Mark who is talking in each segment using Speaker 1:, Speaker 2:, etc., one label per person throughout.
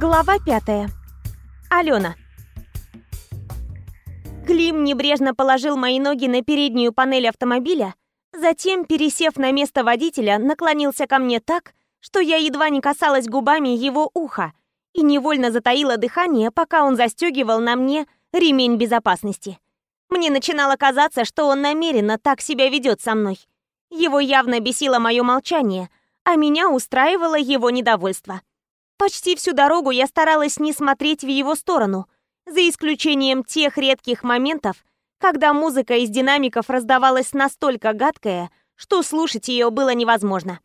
Speaker 1: Глава пятая. Алена. Клим небрежно положил мои ноги на переднюю панель автомобиля, затем, пересев на место водителя, наклонился ко мне так, что я едва не касалась губами его уха и невольно затаила дыхание, пока он застегивал на мне ремень безопасности. Мне начинало казаться, что он намеренно так себя ведет со мной. Его явно бесило мое молчание, а меня устраивало его недовольство. Почти всю дорогу я старалась не смотреть в его сторону, за исключением тех редких моментов, когда музыка из динамиков раздавалась настолько гадкая, что слушать ее было невозможно.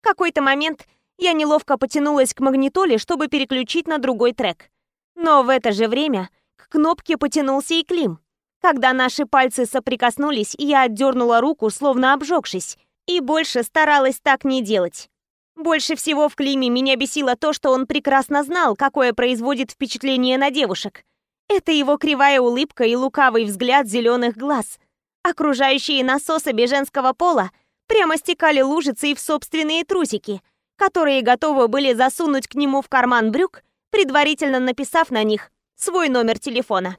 Speaker 1: В какой-то момент я неловко потянулась к магнитоле, чтобы переключить на другой трек. Но в это же время к кнопке потянулся и Клим. Когда наши пальцы соприкоснулись, я отдернула руку, словно обжегшись, и больше старалась так не делать. Больше всего в Климе меня бесило то, что он прекрасно знал, какое производит впечатление на девушек. Это его кривая улыбка и лукавый взгляд зеленых глаз. Окружающие нас особи женского пола прямо стекали лужицей в собственные трусики, которые готовы были засунуть к нему в карман брюк, предварительно написав на них свой номер телефона.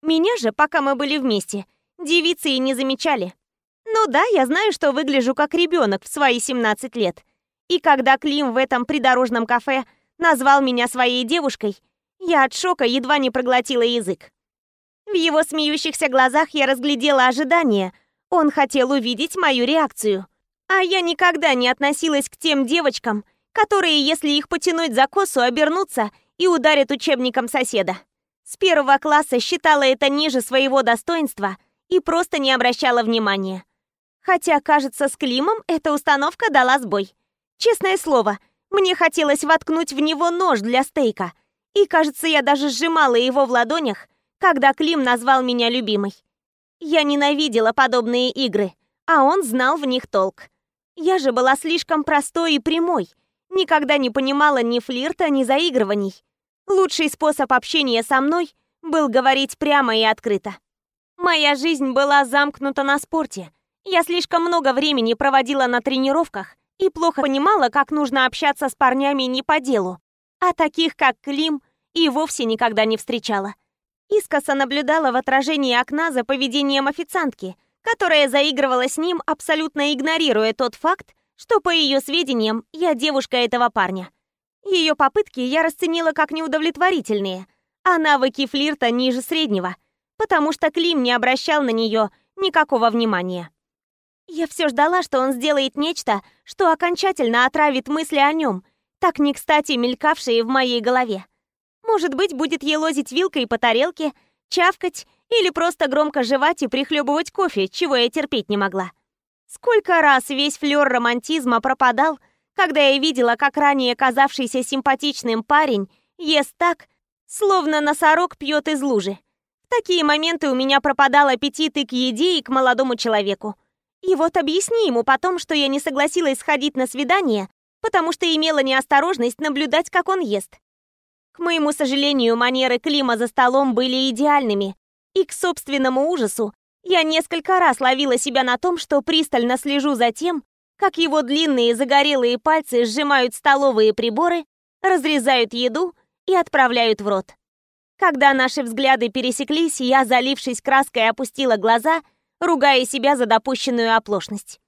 Speaker 1: Меня же, пока мы были вместе, девицы и не замечали. Ну да, я знаю, что выгляжу как ребенок в свои 17 лет – и когда Клим в этом придорожном кафе назвал меня своей девушкой, я от шока едва не проглотила язык. В его смеющихся глазах я разглядела ожидание. Он хотел увидеть мою реакцию. А я никогда не относилась к тем девочкам, которые, если их потянуть за косу, обернутся и ударят учебником соседа. С первого класса считала это ниже своего достоинства и просто не обращала внимания. Хотя, кажется, с Климом эта установка дала сбой. Честное слово, мне хотелось воткнуть в него нож для стейка. И, кажется, я даже сжимала его в ладонях, когда Клим назвал меня любимой. Я ненавидела подобные игры, а он знал в них толк. Я же была слишком простой и прямой, никогда не понимала ни флирта, ни заигрываний. Лучший способ общения со мной был говорить прямо и открыто. Моя жизнь была замкнута на спорте. Я слишком много времени проводила на тренировках и плохо понимала, как нужно общаться с парнями не по делу, а таких, как Клим, и вовсе никогда не встречала. Искоса наблюдала в отражении окна за поведением официантки, которая заигрывала с ним, абсолютно игнорируя тот факт, что, по ее сведениям, я девушка этого парня. Ее попытки я расценила как неудовлетворительные, а навыки флирта ниже среднего, потому что Клим не обращал на нее никакого внимания. Я все ждала, что он сделает нечто, что окончательно отравит мысли о нем, так не кстати мелькавшие в моей голове. Может быть, будет елозить вилкой по тарелке, чавкать или просто громко жевать и прихлебывать кофе, чего я терпеть не могла. Сколько раз весь флёр романтизма пропадал, когда я видела, как ранее казавшийся симпатичным парень ест так, словно носорог пьет из лужи. В такие моменты у меня пропадал аппетит и к еде, и к молодому человеку. И вот объясни ему потом, что я не согласилась сходить на свидание, потому что имела неосторожность наблюдать, как он ест. К моему сожалению, манеры Клима за столом были идеальными, и к собственному ужасу я несколько раз ловила себя на том, что пристально слежу за тем, как его длинные загорелые пальцы сжимают столовые приборы, разрезают еду и отправляют в рот. Когда наши взгляды пересеклись, я, залившись краской, опустила глаза ругая себя за допущенную оплошность.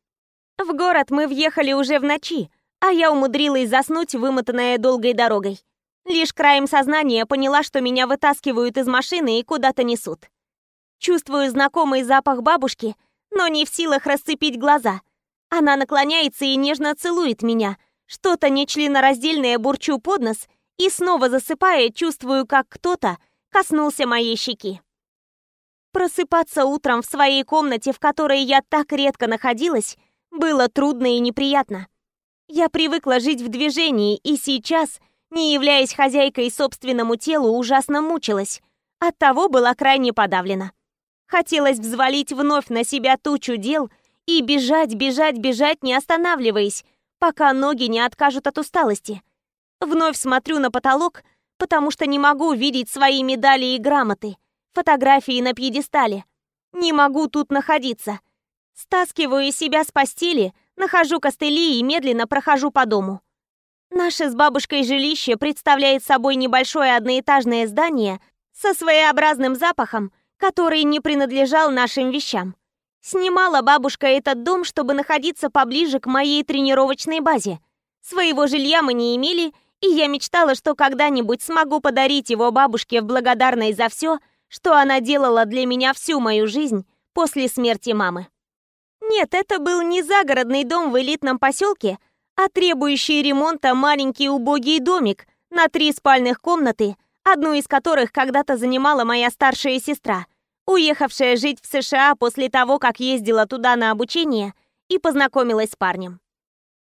Speaker 1: В город мы въехали уже в ночи, а я умудрилась заснуть, вымотанная долгой дорогой. Лишь краем сознания поняла, что меня вытаскивают из машины и куда-то несут. Чувствую знакомый запах бабушки, но не в силах расцепить глаза. Она наклоняется и нежно целует меня. Что-то нечленораздельное бурчу под нос и снова засыпая, чувствую, как кто-то коснулся моей щеки. Просыпаться утром в своей комнате, в которой я так редко находилась, было трудно и неприятно. Я привыкла жить в движении и сейчас, не являясь хозяйкой собственному телу, ужасно мучилась. Оттого была крайне подавлена. Хотелось взвалить вновь на себя тучу дел и бежать, бежать, бежать, не останавливаясь, пока ноги не откажут от усталости. Вновь смотрю на потолок, потому что не могу видеть свои медали и грамоты фотографии на пьедестале. Не могу тут находиться. Стаскиваю себя с постели, нахожу костыли и медленно прохожу по дому. Наше с бабушкой жилище представляет собой небольшое одноэтажное здание со своеобразным запахом, который не принадлежал нашим вещам. Снимала бабушка этот дом, чтобы находиться поближе к моей тренировочной базе. Своего жилья мы не имели, и я мечтала, что когда-нибудь смогу подарить его бабушке в благодарность за все, что она делала для меня всю мою жизнь после смерти мамы. Нет, это был не загородный дом в элитном поселке, а требующий ремонта маленький убогий домик на три спальных комнаты, одну из которых когда-то занимала моя старшая сестра, уехавшая жить в США после того, как ездила туда на обучение и познакомилась с парнем.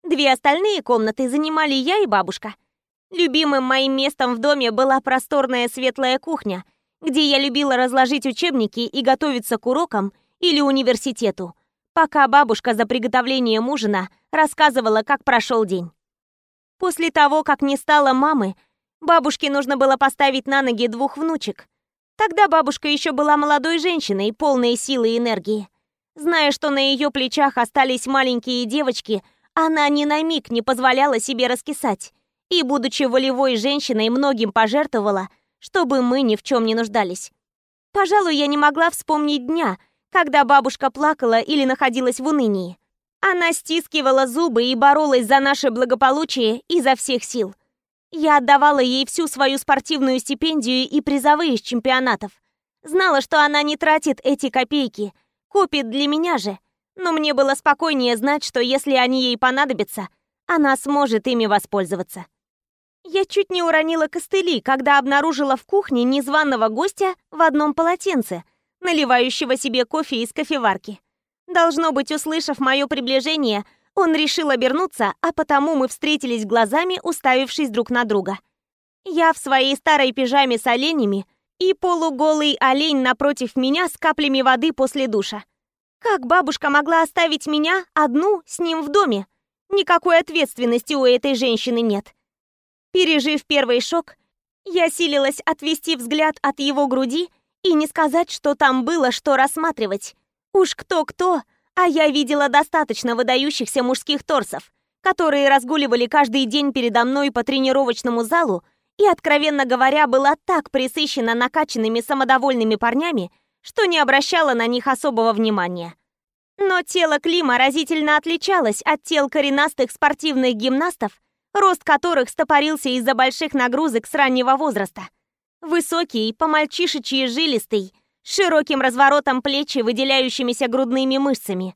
Speaker 1: Две остальные комнаты занимали я и бабушка. Любимым моим местом в доме была просторная светлая кухня, где я любила разложить учебники и готовиться к урокам или университету, пока бабушка за приготовлением ужина рассказывала, как прошел день. После того, как не стало мамы, бабушке нужно было поставить на ноги двух внучек. Тогда бабушка еще была молодой женщиной, полной силы и энергии. Зная, что на ее плечах остались маленькие девочки, она ни на миг не позволяла себе раскисать и, будучи волевой женщиной, многим пожертвовала, чтобы мы ни в чем не нуждались. Пожалуй, я не могла вспомнить дня, когда бабушка плакала или находилась в унынии. Она стискивала зубы и боролась за наше благополучие изо всех сил. Я отдавала ей всю свою спортивную стипендию и призовые с чемпионатов. Знала, что она не тратит эти копейки, купит для меня же. Но мне было спокойнее знать, что если они ей понадобятся, она сможет ими воспользоваться. Я чуть не уронила костыли, когда обнаружила в кухне незваного гостя в одном полотенце, наливающего себе кофе из кофеварки. Должно быть, услышав мое приближение, он решил обернуться, а потому мы встретились глазами, уставившись друг на друга. Я в своей старой пижаме с оленями и полуголый олень напротив меня с каплями воды после душа. Как бабушка могла оставить меня одну с ним в доме? Никакой ответственности у этой женщины нет. Пережив первый шок, я силилась отвести взгляд от его груди и не сказать, что там было что рассматривать. Уж кто-кто, а я видела достаточно выдающихся мужских торсов, которые разгуливали каждый день передо мной по тренировочному залу и, откровенно говоря, была так присыщена накачанными самодовольными парнями, что не обращала на них особого внимания. Но тело Клима разительно отличалось от тел коренастых спортивных гимнастов, рост которых стопорился из-за больших нагрузок с раннего возраста. Высокий, по-мальчишечьи жилистый, с широким разворотом плечи, выделяющимися грудными мышцами.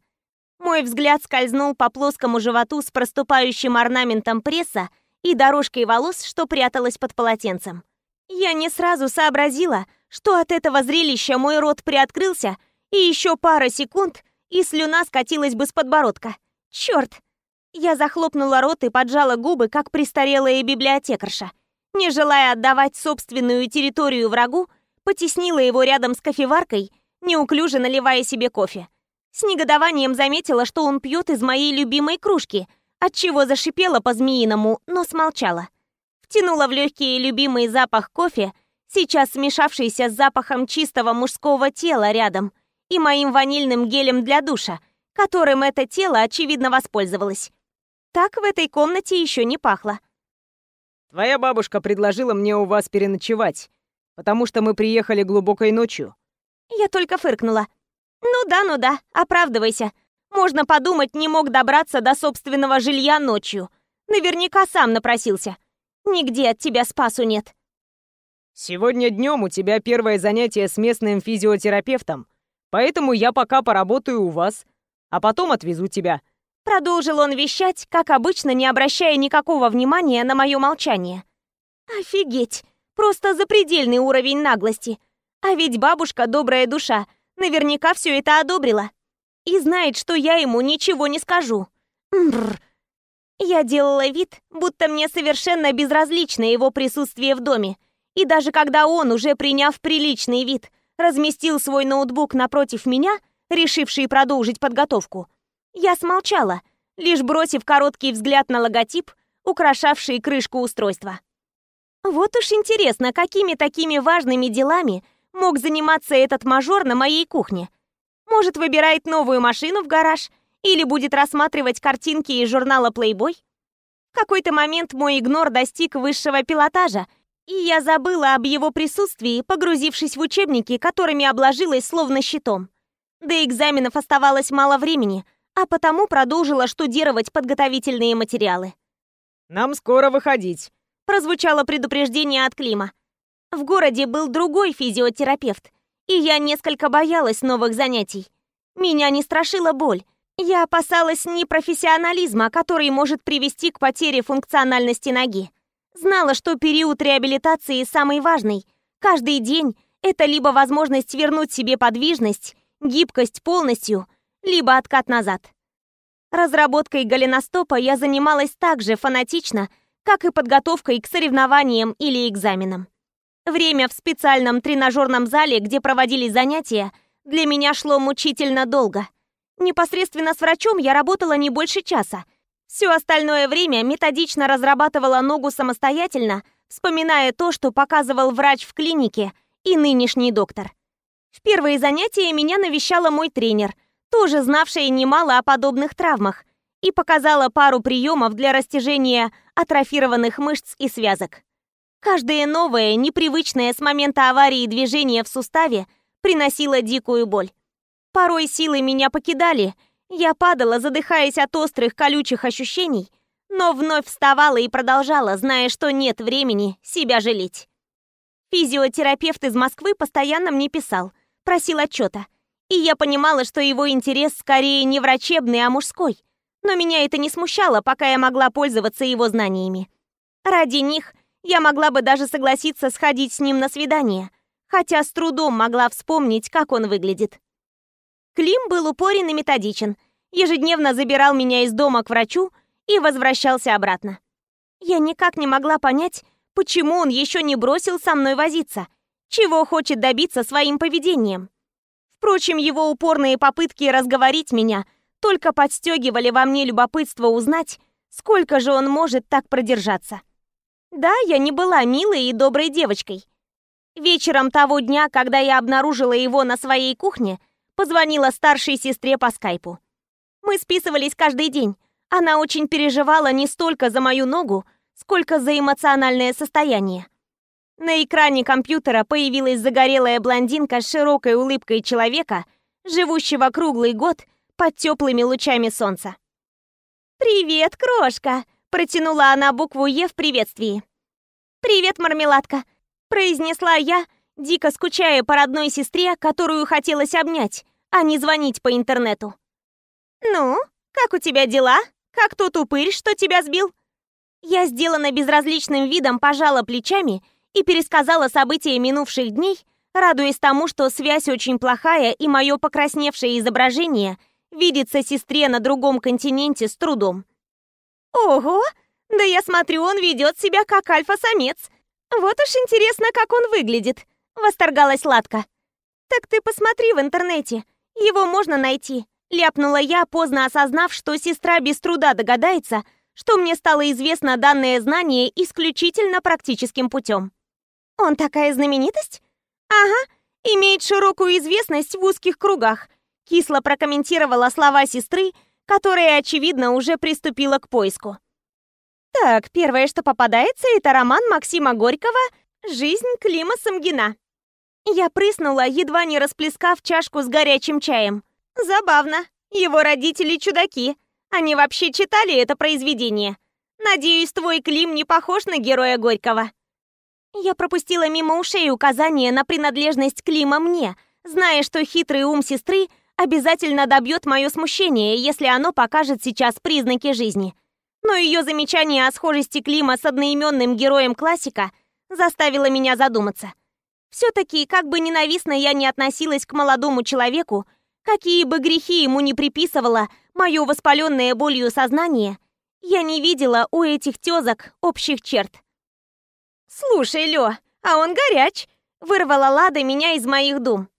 Speaker 1: Мой взгляд скользнул по плоскому животу с проступающим орнаментом пресса и дорожкой волос, что пряталась под полотенцем. Я не сразу сообразила, что от этого зрелища мой рот приоткрылся, и еще пара секунд, и слюна скатилась бы с подбородка. Черт! Я захлопнула рот и поджала губы, как престарелая библиотекарша. Не желая отдавать собственную территорию врагу, потеснила его рядом с кофеваркой, неуклюже наливая себе кофе. С негодованием заметила, что он пьет из моей любимой кружки, отчего зашипела по-змеиному, но смолчала. Втянула в легкий любимый запах кофе, сейчас смешавшийся с запахом чистого мужского тела рядом, и моим ванильным гелем для душа, которым это тело, очевидно, воспользовалось. Так в этой комнате еще не пахло.
Speaker 2: Твоя бабушка предложила мне у вас переночевать, потому что мы приехали глубокой ночью.
Speaker 1: Я только фыркнула. Ну да, ну да, оправдывайся. Можно подумать, не мог добраться до собственного жилья ночью. Наверняка сам напросился. Нигде от тебя спасу нет.
Speaker 2: Сегодня днем у тебя первое занятие с местным физиотерапевтом, поэтому я пока поработаю у вас, а потом отвезу тебя.
Speaker 1: Продолжил он вещать, как обычно, не обращая никакого внимания на мое молчание. Офигеть! Просто запредельный уровень наглости. А ведь бабушка, добрая душа, наверняка все это одобрила. И знает, что я ему ничего не скажу. Бррр. Я делала вид, будто мне совершенно безразлично его присутствие в доме. И даже когда он, уже приняв приличный вид, разместил свой ноутбук напротив меня, решивший продолжить подготовку, я смолчала, лишь бросив короткий взгляд на логотип, украшавший крышку устройства. Вот уж интересно, какими такими важными делами мог заниматься этот мажор на моей кухне. Может, выбирает новую машину в гараж или будет рассматривать картинки из журнала Playboy? какой-то момент мой игнор достиг высшего пилотажа, и я забыла об его присутствии, погрузившись в учебники, которыми обложилась словно щитом. До экзаменов оставалось мало времени, а потому продолжила штудировать подготовительные материалы.
Speaker 2: «Нам скоро выходить», —
Speaker 1: прозвучало предупреждение от Клима. В городе был другой физиотерапевт, и я несколько боялась новых занятий. Меня не страшила боль, я опасалась непрофессионализма, который может привести к потере функциональности ноги. Знала, что период реабилитации самый важный. Каждый день это либо возможность вернуть себе подвижность, гибкость полностью, либо откат назад. Разработкой голеностопа я занималась так же фанатично, как и подготовкой к соревнованиям или экзаменам. Время в специальном тренажерном зале, где проводились занятия, для меня шло мучительно долго. Непосредственно с врачом я работала не больше часа. Все остальное время методично разрабатывала ногу самостоятельно, вспоминая то, что показывал врач в клинике и нынешний доктор. В первые занятия меня навещала мой тренер, тоже знавшая немало о подобных травмах, и показала пару приемов для растяжения атрофированных мышц и связок. Каждое новое, непривычное с момента аварии движение в суставе приносило дикую боль. Порой силы меня покидали, я падала, задыхаясь от острых колючих ощущений, но вновь вставала и продолжала, зная, что нет времени себя жалеть. Физиотерапевт из Москвы постоянно мне писал, просил отчета. И я понимала, что его интерес скорее не врачебный, а мужской. Но меня это не смущало, пока я могла пользоваться его знаниями. Ради них я могла бы даже согласиться сходить с ним на свидание, хотя с трудом могла вспомнить, как он выглядит. Клим был упорен и методичен. Ежедневно забирал меня из дома к врачу и возвращался обратно. Я никак не могла понять, почему он еще не бросил со мной возиться, чего хочет добиться своим поведением. Впрочем, его упорные попытки разговорить меня только подстегивали во мне любопытство узнать, сколько же он может так продержаться. Да, я не была милой и доброй девочкой. Вечером того дня, когда я обнаружила его на своей кухне, Позвонила старшей сестре по скайпу. Мы списывались каждый день. Она очень переживала не столько за мою ногу, сколько за эмоциональное состояние. На экране компьютера появилась загорелая блондинка с широкой улыбкой человека, живущего круглый год под теплыми лучами солнца. «Привет, крошка!» – протянула она букву «Е» в приветствии. «Привет, мармеладка!» – произнесла я, дико скучая по родной сестре, которую хотелось обнять, а не звонить по интернету. «Ну, как у тебя дела? Как тот упырь, что тебя сбил?» Я сделана безразличным видом пожала плечами и пересказала события минувших дней, радуясь тому, что связь очень плохая и мое покрасневшее изображение видится сестре на другом континенте с трудом. «Ого! Да я смотрю, он ведет себя как альфа-самец. Вот уж интересно, как он выглядит. Восторгалась Ладка. «Так ты посмотри в интернете. Его можно найти», — ляпнула я, поздно осознав, что сестра без труда догадается, что мне стало известно данное знание исключительно практическим путем. «Он такая знаменитость?» «Ага, имеет широкую известность в узких кругах», — кисло прокомментировала слова сестры, которая, очевидно, уже приступила к поиску. Так, первое, что попадается, это роман Максима Горького «Жизнь Клима Самгина». Я прыснула, едва не расплескав чашку с горячим чаем. Забавно. Его родители чудаки. Они вообще читали это произведение. Надеюсь, твой Клим не похож на героя Горького. Я пропустила мимо ушей указание на принадлежность Клима мне, зная, что хитрый ум сестры обязательно добьет мое смущение, если оно покажет сейчас признаки жизни. Но ее замечание о схожести Клима с одноименным героем классика заставило меня задуматься – все-таки, как бы ненавистно я не относилась к молодому человеку, какие бы грехи ему не приписывала мое воспаленное болью сознание, я не видела у этих тезок общих черт. «Слушай, Лё, а он горяч!» — вырвала Лада меня из моих дум.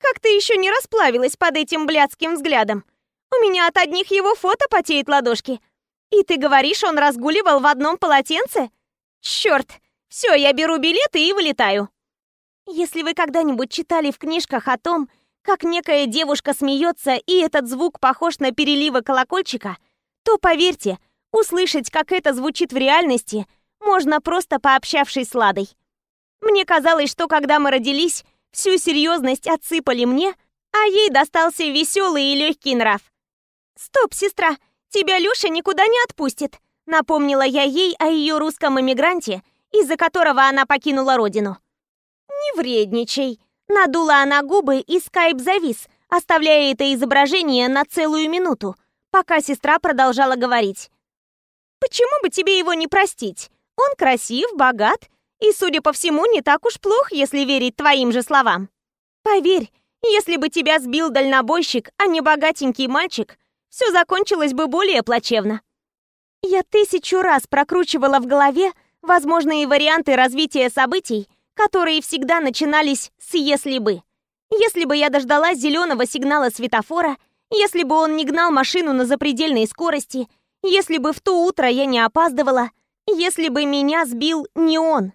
Speaker 1: «Как ты еще не расплавилась под этим блядским взглядом? У меня от одних его фото потеют ладошки. И ты говоришь, он разгуливал в одном полотенце? Черт! Все, я беру билеты и вылетаю!» Если вы когда-нибудь читали в книжках о том, как некая девушка смеется, и этот звук похож на переливы колокольчика, то поверьте, Услышать, как это звучит в реальности, можно просто пообщавшись с Ладой. Мне казалось, что когда мы родились, всю серьезность отсыпали мне, а ей достался веселый и легкий нрав. «Стоп, сестра, тебя Люша никуда не отпустит», напомнила я ей о ее русском эмигранте, из-за которого она покинула родину. «Не вредничай», надула она губы и скайп завис, оставляя это изображение на целую минуту, пока сестра продолжала говорить. «Почему бы тебе его не простить? Он красив, богат и, судя по всему, не так уж плох, если верить твоим же словам. Поверь, если бы тебя сбил дальнобойщик, а не богатенький мальчик, все закончилось бы более плачевно. Я тысячу раз прокручивала в голове возможные варианты развития событий, которые всегда начинались с «если бы». Если бы я дождалась зеленого сигнала светофора, если бы он не гнал машину на запредельной скорости, если бы в то утро я не опаздывала, если бы меня сбил не он.